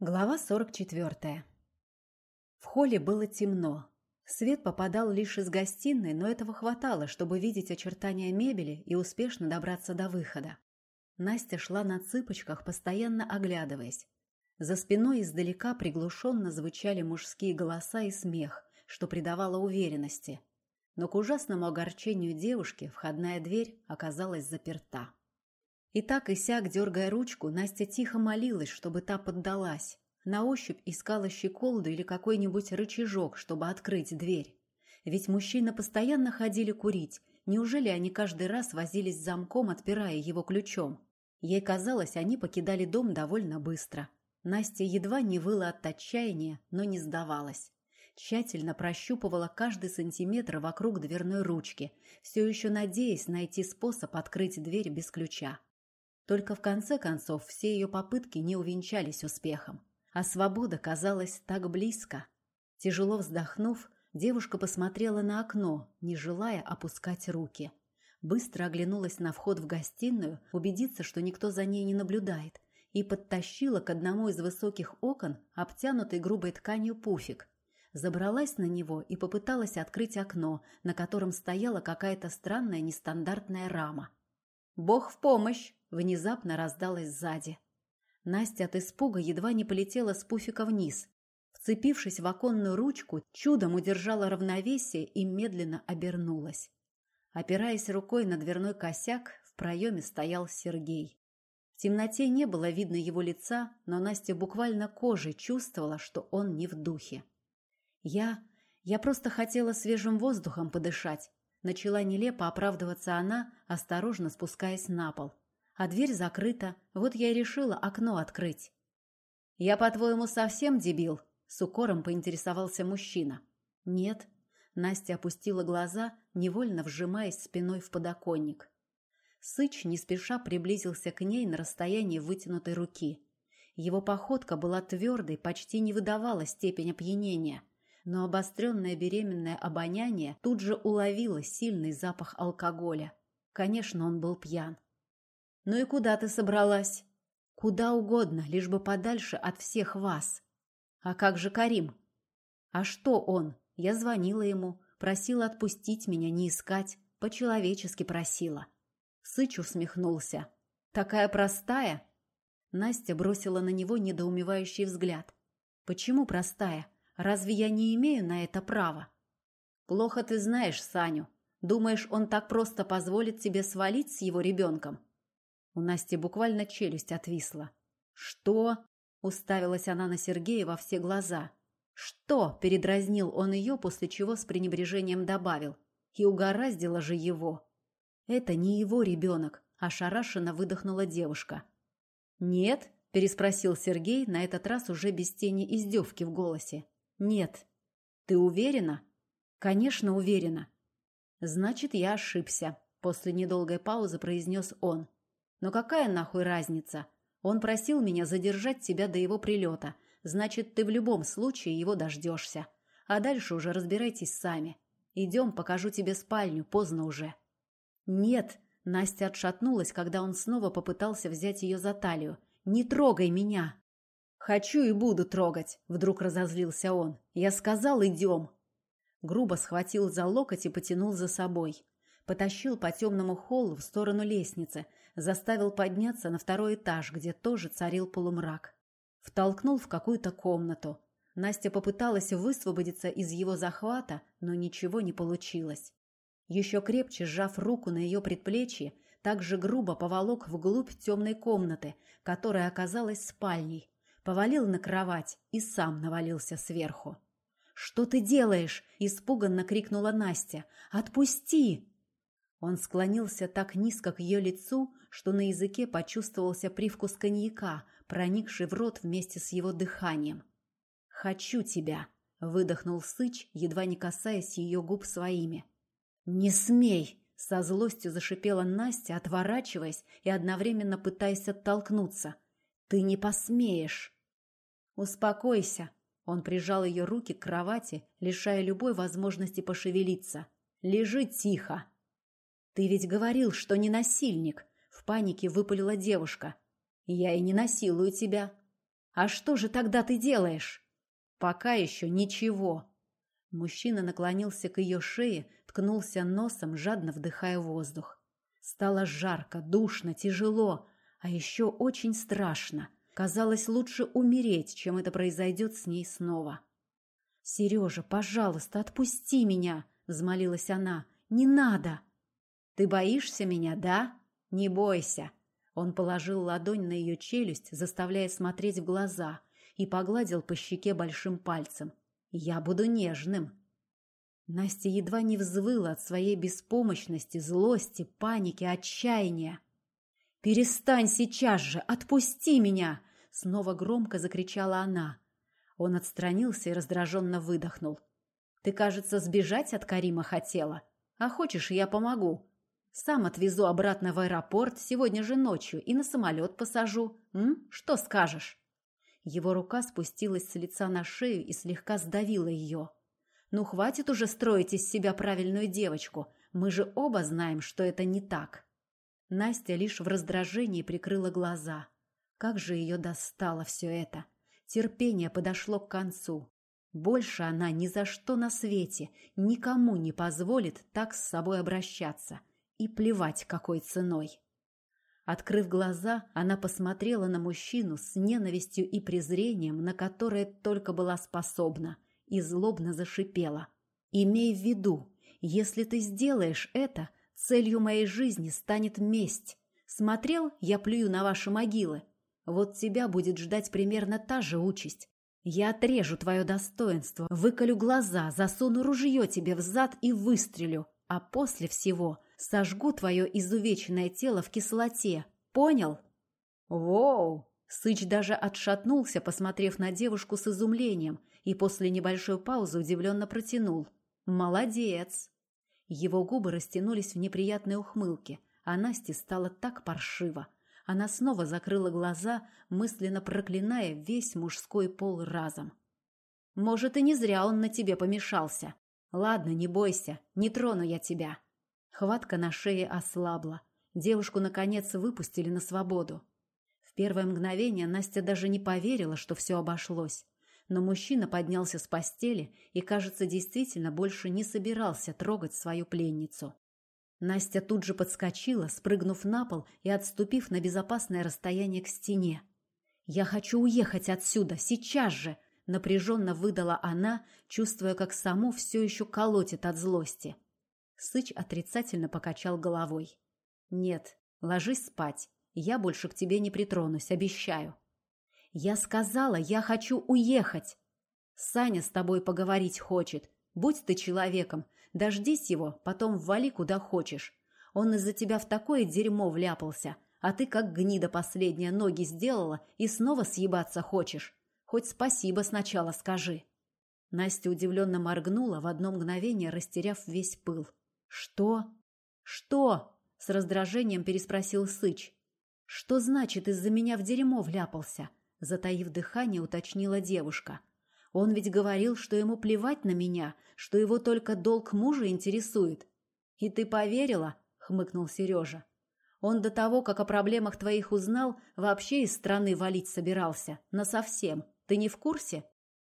Глава 44. В холле было темно. Свет попадал лишь из гостиной, но этого хватало, чтобы видеть очертания мебели и успешно добраться до выхода. Настя шла на цыпочках, постоянно оглядываясь. За спиной издалека приглушенно звучали мужские голоса и смех, что придавало уверенности. Но к ужасному огорчению девушки входная дверь оказалась заперта. И так и сяк, дергая ручку, Настя тихо молилась, чтобы та поддалась. На ощупь искала щеколду или какой-нибудь рычажок, чтобы открыть дверь. Ведь мужчины постоянно ходили курить. Неужели они каждый раз возились с замком, отпирая его ключом? Ей казалось, они покидали дом довольно быстро. Настя едва не выла от отчаяния, но не сдавалась. Тщательно прощупывала каждый сантиметр вокруг дверной ручки, все еще надеясь найти способ открыть дверь без ключа. Только в конце концов все ее попытки не увенчались успехом, а свобода казалась так близко. Тяжело вздохнув, девушка посмотрела на окно, не желая опускать руки. Быстро оглянулась на вход в гостиную, убедиться, что никто за ней не наблюдает, и подтащила к одному из высоких окон обтянутый грубой тканью пуфик. Забралась на него и попыталась открыть окно, на котором стояла какая-то странная нестандартная рама. «Бог в помощь!» Внезапно раздалось сзади. Настя от испуга едва не полетела с пуфика вниз. Вцепившись в оконную ручку, чудом удержала равновесие и медленно обернулась. Опираясь рукой на дверной косяк, в проеме стоял Сергей. В темноте не было видно его лица, но Настя буквально кожей чувствовала, что он не в духе. «Я... я просто хотела свежим воздухом подышать», начала нелепо оправдываться она, осторожно спускаясь на пол а дверь закрыта. Вот я и решила окно открыть. «Я, по-твоему, совсем дебил?» — с укором поинтересовался мужчина. «Нет». Настя опустила глаза, невольно вжимаясь спиной в подоконник. Сыч не спеша приблизился к ней на расстоянии вытянутой руки. Его походка была твердой, почти не выдавала степень опьянения, но обостренное беременное обоняние тут же уловило сильный запах алкоголя. Конечно, он был пьян. «Ну и куда ты собралась?» «Куда угодно, лишь бы подальше от всех вас». «А как же Карим?» «А что он?» Я звонила ему, просила отпустить меня, не искать, по-человечески просила. Сыч усмехнулся. «Такая простая?» Настя бросила на него недоумевающий взгляд. «Почему простая? Разве я не имею на это права?» «Плохо ты знаешь Саню. Думаешь, он так просто позволит тебе свалить с его ребенком?» У Насти буквально челюсть отвисла. «Что?» — уставилась она на Сергея во все глаза. «Что?» — передразнил он ее, после чего с пренебрежением добавил. «И угораздило же его!» «Это не его ребенок», — ошарашенно выдохнула девушка. «Нет?» — переспросил Сергей, на этот раз уже без тени издевки в голосе. «Нет». «Ты уверена?» «Конечно, уверена». «Значит, я ошибся», — после недолгой паузы произнес он. Но какая нахуй разница? Он просил меня задержать тебя до его прилета. Значит, ты в любом случае его дождешься. А дальше уже разбирайтесь сами. Идем, покажу тебе спальню, поздно уже. Нет, Настя отшатнулась, когда он снова попытался взять ее за талию. Не трогай меня. Хочу и буду трогать, вдруг разозлился он. Я сказал, идем. Грубо схватил за локоть и потянул за собой. Потащил по темному холлу в сторону лестницы, заставил подняться на второй этаж, где тоже царил полумрак. Втолкнул в какую-то комнату. Настя попыталась высвободиться из его захвата, но ничего не получилось. Еще крепче сжав руку на ее предплечье, так же грубо поволок вглубь темной комнаты, которая оказалась спальней, повалил на кровать и сам навалился сверху. «Что ты делаешь?» – испуганно крикнула Настя. «Отпусти!» Он склонился так низко к ее лицу, что на языке почувствовался привкус коньяка, проникший в рот вместе с его дыханием. «Хочу тебя!» — выдохнул Сыч, едва не касаясь ее губ своими. «Не смей!» — со злостью зашипела Настя, отворачиваясь и одновременно пытаясь оттолкнуться. «Ты не посмеешь!» «Успокойся!» Он прижал ее руки к кровати, лишая любой возможности пошевелиться. «Лежи тихо!» «Ты ведь говорил, что не насильник!» В панике выпалила девушка. «Я и не насилую тебя!» А что же тогда ты делаешь? Пока еще ничего. Мужчина наклонился к ее шее, ткнулся носом, жадно вдыхая воздух. Стало жарко, душно, тяжело, а еще очень страшно. Казалось, лучше умереть, чем это произойдет с ней снова. «Сережа, пожалуйста, отпусти меня!» — взмолилась она. «Не надо!» «Ты боишься меня, да? Не бойся!» Он положил ладонь на ее челюсть, заставляя смотреть в глаза, и погладил по щеке большим пальцем. «Я буду нежным!» Настя едва не взвыла от своей беспомощности, злости, паники, отчаяния. «Перестань сейчас же! Отпусти меня!» Снова громко закричала она. Он отстранился и раздраженно выдохнул. «Ты, кажется, сбежать от Карима хотела. А хочешь, я помогу. Сам отвезу обратно в аэропорт сегодня же ночью и на самолет посажу. М? Что скажешь?» Его рука спустилась с лица на шею и слегка сдавила ее. «Ну, хватит уже строить из себя правильную девочку. Мы же оба знаем, что это не так». Настя лишь в раздражении прикрыла глаза. Как же ее достало все это! Терпение подошло к концу. Больше она ни за что на свете никому не позволит так с собой обращаться. И плевать, какой ценой. Открыв глаза, она посмотрела на мужчину с ненавистью и презрением, на которое только была способна, и злобно зашипела. «Имей в виду, если ты сделаешь это, целью моей жизни станет месть. Смотрел, я плюю на ваши могилы, вот тебя будет ждать примерно та же участь. Я отрежу твое достоинство, выколю глаза, засуну ружье тебе в зад и выстрелю, а после всего сожгу твое изувеченное тело в кислоте. Понял? Воу! Сыч даже отшатнулся, посмотрев на девушку с изумлением, и после небольшой паузы удивленно протянул. «Молодец!» Его губы растянулись в неприятной ухмылке, а Насте стало так паршиво, она снова закрыла глаза, мысленно проклиная весь мужской пол разом. «Может, и не зря он на тебе помешался. Ладно, не бойся, не трону я тебя». Хватка на шее ослабла. Девушку, наконец, выпустили на свободу. В первое мгновение Настя даже не поверила, что все обошлось. Но мужчина поднялся с постели и, кажется, действительно больше не собирался трогать свою пленницу. Настя тут же подскочила, спрыгнув на пол и отступив на безопасное расстояние к стене. «Я хочу уехать отсюда, сейчас же!» Напряженно выдала она, чувствуя, как саму все еще колотит от злости. Сыч отрицательно покачал головой. «Нет, ложись спать. Я больше к тебе не притронусь, обещаю». «Я сказала, я хочу уехать!» «Саня с тобой поговорить хочет. Будь ты человеком, Дождись его, потом вали куда хочешь. Он из-за тебя в такое дерьмо вляпался, а ты как гнида последняя ноги сделала и снова съебаться хочешь. Хоть спасибо сначала скажи». Настя удивленно моргнула, в одно мгновение растеряв весь пыл. «Что? Что?» — с раздражением переспросил Сыч. «Что значит, из-за меня в дерьмо вляпался?» Затаив дыхание, уточнила девушка. Он ведь говорил, что ему плевать на меня, что его только долг мужа интересует. И ты поверила? хмыкнул Сережа. Он до того, как о проблемах твоих узнал, вообще из страны валить собирался. Насовсем. Ты не в курсе?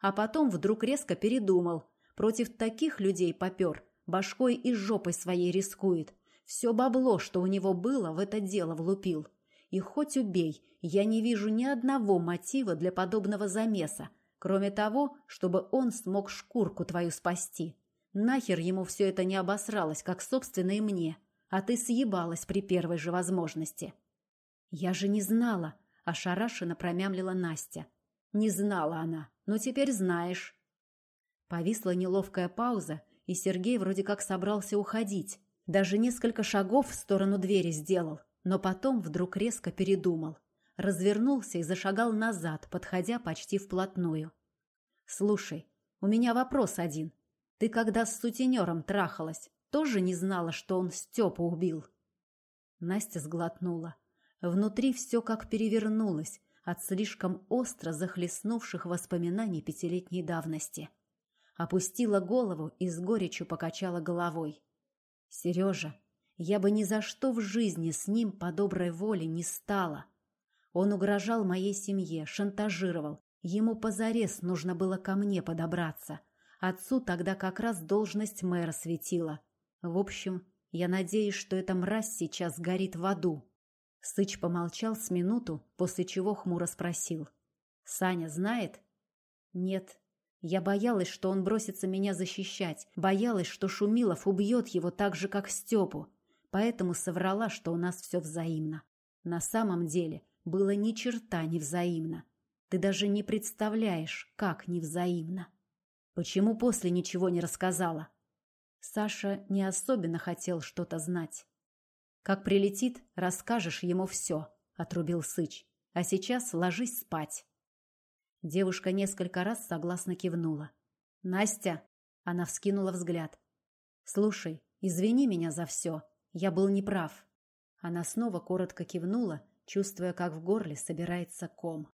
А потом вдруг резко передумал. Против таких людей попер. Башкой и жопой своей рискует. Все бабло, что у него было, в это дело влупил. И хоть убей, я не вижу ни одного мотива для подобного замеса, Кроме того, чтобы он смог шкурку твою спасти. Нахер ему все это не обосралось, как, собственно, и мне. А ты съебалась при первой же возможности. Я же не знала, ошарашенно промямлила Настя. Не знала она, но теперь знаешь. Повисла неловкая пауза, и Сергей вроде как собрался уходить. Даже несколько шагов в сторону двери сделал, но потом вдруг резко передумал развернулся и зашагал назад, подходя почти вплотную. «Слушай, у меня вопрос один. Ты когда с сутенером трахалась, тоже не знала, что он Степу убил?» Настя сглотнула. Внутри все как перевернулось от слишком остро захлестнувших воспоминаний пятилетней давности. Опустила голову и с горечью покачала головой. «Сережа, я бы ни за что в жизни с ним по доброй воле не стала. Он угрожал моей семье, шантажировал, Ему позарез нужно было ко мне подобраться. Отцу тогда как раз должность мэра светила. В общем, я надеюсь, что эта мразь сейчас горит в аду. Сыч помолчал с минуту, после чего хмуро спросил. «Саня знает?» «Нет. Я боялась, что он бросится меня защищать, боялась, что Шумилов убьет его так же, как Степу, поэтому соврала, что у нас все взаимно. На самом деле было ни черта не взаимно. Ты даже не представляешь, как невзаимно. Почему после ничего не рассказала? Саша не особенно хотел что-то знать. Как прилетит, расскажешь ему все, отрубил Сыч. А сейчас ложись спать. Девушка несколько раз согласно кивнула. «Настя!» — она вскинула взгляд. «Слушай, извини меня за все. Я был неправ». Она снова коротко кивнула, чувствуя, как в горле собирается ком.